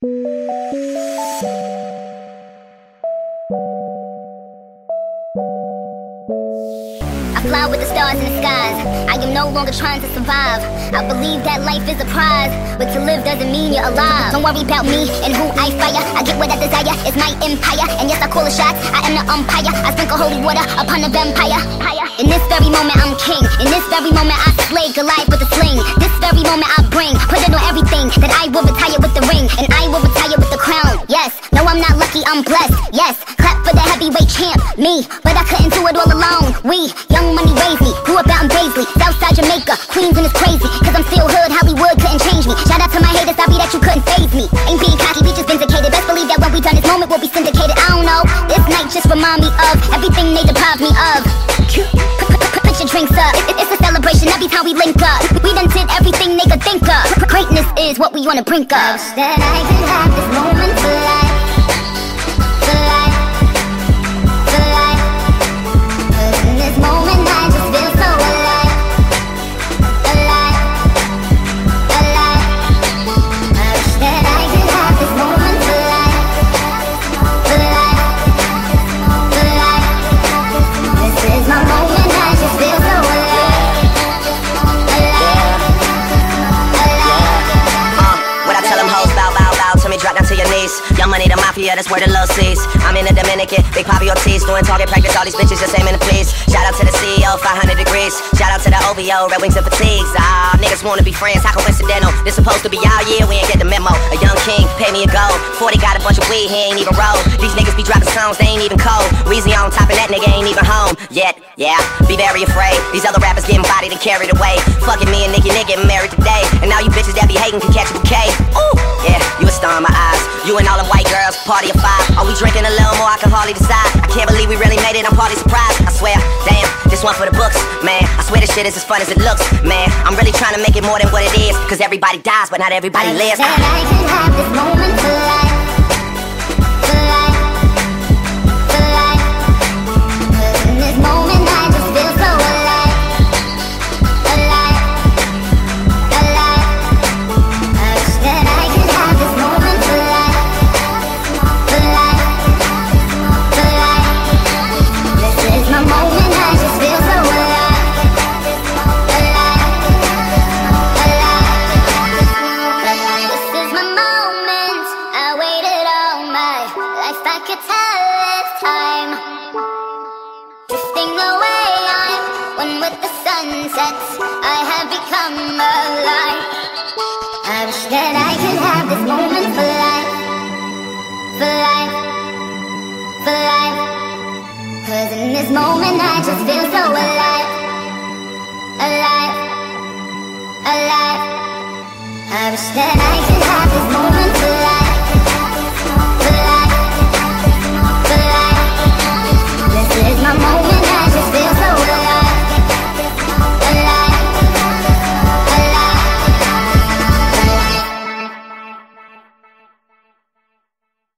I fly with the stars in the skies. I am no longer trying to survive. I believe that life is a prize, but to live doesn't mean you're alive. Don't worry about me and who I fire. I get what I desire. It's my empire, and yes, I call the shots. I am the umpire. I sprinkle holy water upon the vampire. In this very moment, I'm king. In this very moment, I slay Goliath with a sling. This very moment, I bring, put it on everything that I will retire with the ring, and I I'm blessed. Yes, clap for the heavyweight champ, me. But I couldn't do it all alone. We, young money raised me, grew up out in Baisley, Southside Jamaica, Queens and it's crazy. Cause I'm still hood, Hollywood couldn't change me. Shout out to my haters, sorry that you couldn't phase me. Ain't being cocky, we just vindicated. Best believe that when we done this moment, we'll be syndicated. I don't know. This night just remind me of everything they deprived me of. Put your drinks up. It's a celebration every time we link up. We done did everything they could think of. Greatness is what we wanna brink of. That I could have this moment to. Young money, the mafia, that's where the love sees. I'm in the Dominican, big Papi Ortiz, doing target practice, all these bitches just aiming to please. Shout out to the CEO, 500 degrees. Shout out to the OVO, Red Wings and Fatigues. Ah, niggas wanna be friends, how coincidental. This supposed to be our year, we ain't get the memo. A young king, pay me a gold. 40 got a bunch of weed, he ain't even roll. These niggas be dropping songs, they ain't even cold. Weezy on top, and that nigga ain't even home yet. Yeah, be very afraid. These other rappers getting bodied and carried away. Fucking me and Nicki, Nick getting married today. And now you bitches that be hating can catch a bouquet. Ooh, You and all the white girls, party of five. Are we drinking a little more? I can hardly decide. I can't believe we really made it. I'm party surprised. I swear, damn, this one for the books, man. I swear this shit is as fun as it looks, man. I'm really trying to make it more than what it is. Cause everybody dies, but not everybody lives. That I could have this moment for I could tell it's time. Drifting away, I'm one with the sunsets. I have become. I wish that I could have this moment for life. For life. For life. Cause in this moment I just feel so alive. Alive. Alive. I wish that I could